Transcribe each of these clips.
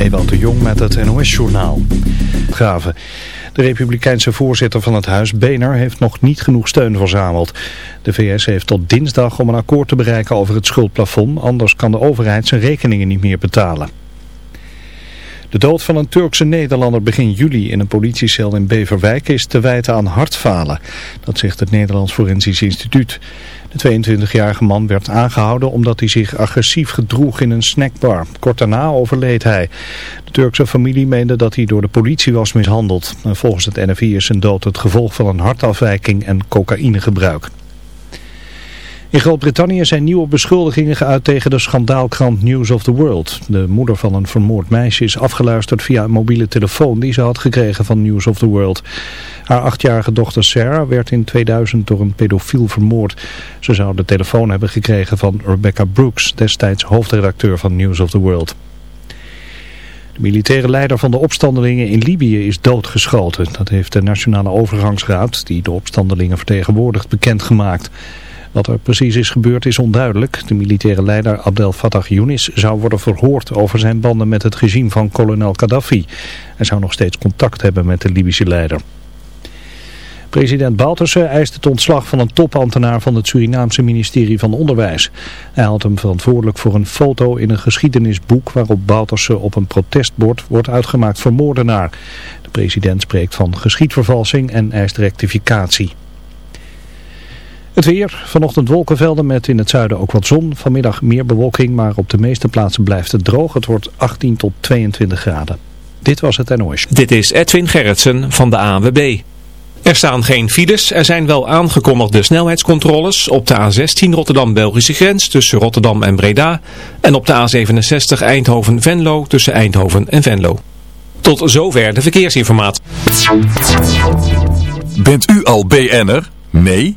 Ewout de Jong met het NOS-journaal. Graven. De republikeinse voorzitter van het huis, Boehner, heeft nog niet genoeg steun verzameld. De VS heeft tot dinsdag om een akkoord te bereiken over het schuldplafond, anders kan de overheid zijn rekeningen niet meer betalen. De dood van een Turkse Nederlander begin juli in een politiecel in Beverwijk is te wijten aan hartfalen. Dat zegt het Nederlands Forensisch Instituut. De 22-jarige man werd aangehouden omdat hij zich agressief gedroeg in een snackbar. Kort daarna overleed hij. De Turkse familie meende dat hij door de politie was mishandeld. volgens het NFI is zijn dood het gevolg van een hartafwijking en cocaïnegebruik. In Groot-Brittannië zijn nieuwe beschuldigingen geuit tegen de schandaalkrant News of the World. De moeder van een vermoord meisje is afgeluisterd via een mobiele telefoon die ze had gekregen van News of the World. Haar achtjarige dochter Sarah werd in 2000 door een pedofiel vermoord. Ze zou de telefoon hebben gekregen van Rebecca Brooks, destijds hoofdredacteur van News of the World. De militaire leider van de opstandelingen in Libië is doodgeschoten. Dat heeft de Nationale Overgangsraad, die de opstandelingen vertegenwoordigt, bekendgemaakt. Wat er precies is gebeurd is onduidelijk. De militaire leider Abdel Fattah Younis zou worden verhoord over zijn banden met het regime van kolonel Gaddafi. Hij zou nog steeds contact hebben met de Libische leider. President Bouterse eist het ontslag van een topambtenaar van het Surinaamse ministerie van Onderwijs. Hij houdt hem verantwoordelijk voor een foto in een geschiedenisboek waarop Bouterse op een protestbord wordt uitgemaakt voor moordenaar. De president spreekt van geschiedvervalsing en eist rectificatie. Het weer, vanochtend wolkenvelden met in het zuiden ook wat zon. Vanmiddag meer bewolking, maar op de meeste plaatsen blijft het droog. Het wordt 18 tot 22 graden. Dit was het NOS. Dit is Edwin Gerritsen van de AWB. Er staan geen files, er zijn wel aangekondigde snelheidscontroles op de A16 Rotterdam-Belgische grens tussen Rotterdam en Breda en op de A67 Eindhoven-Venlo tussen Eindhoven en Venlo. Tot zover de verkeersinformatie. Bent u al BN'er? Nee?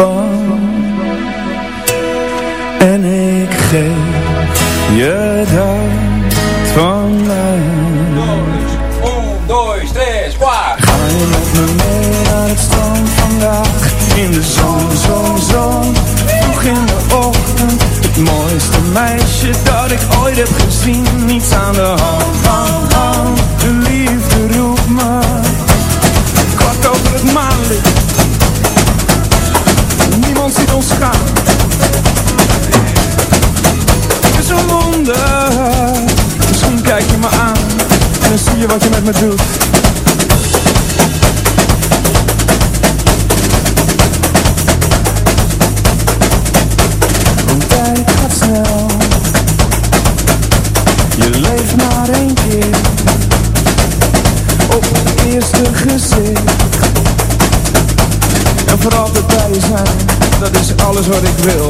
born on the grill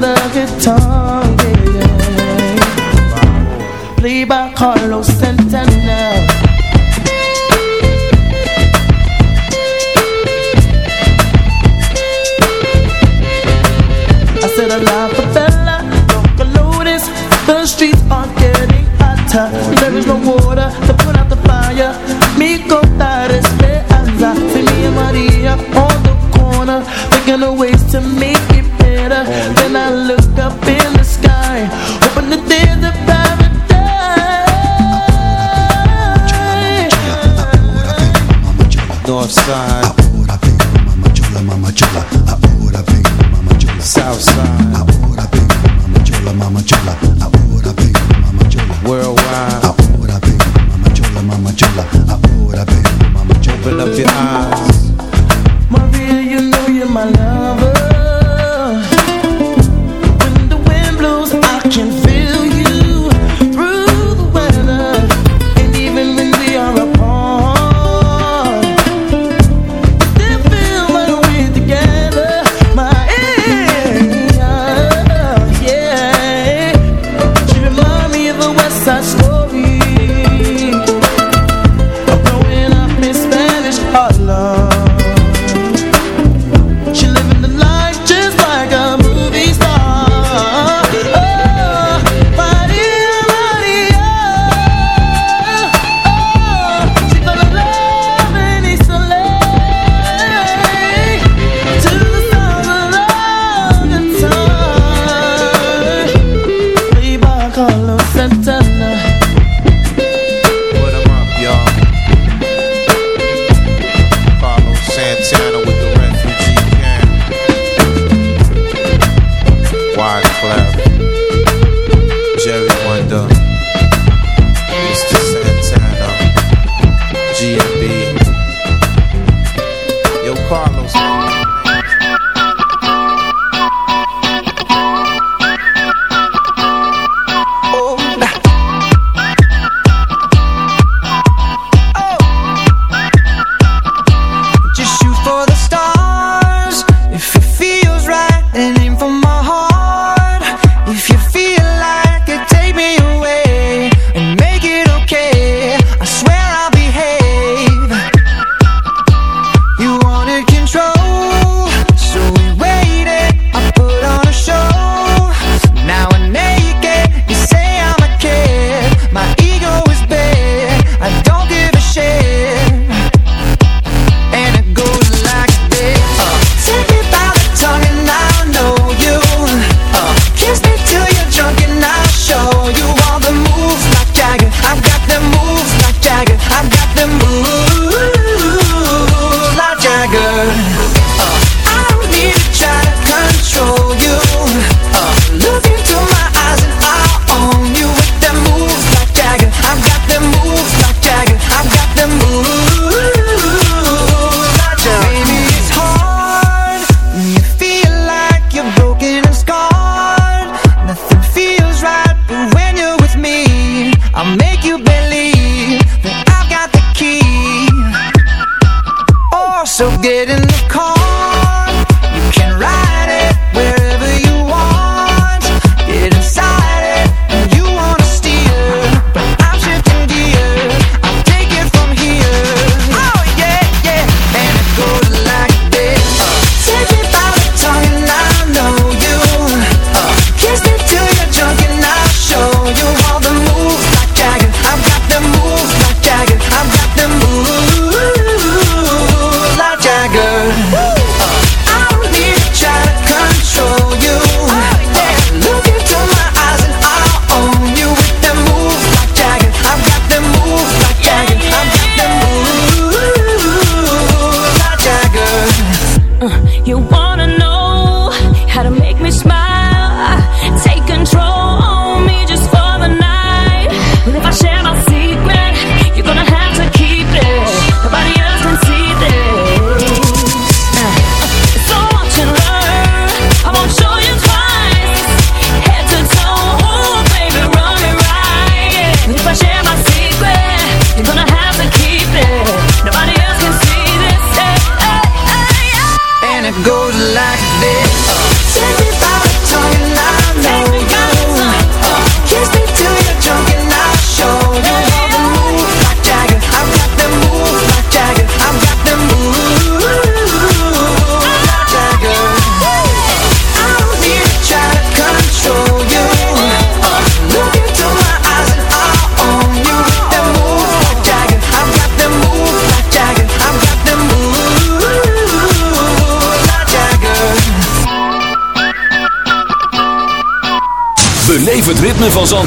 The guitar, yeah, yeah. Played by Carlos Santana.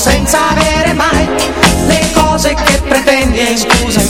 Senza avere mai le cose che pretendi e scusa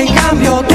In cambio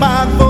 my voice,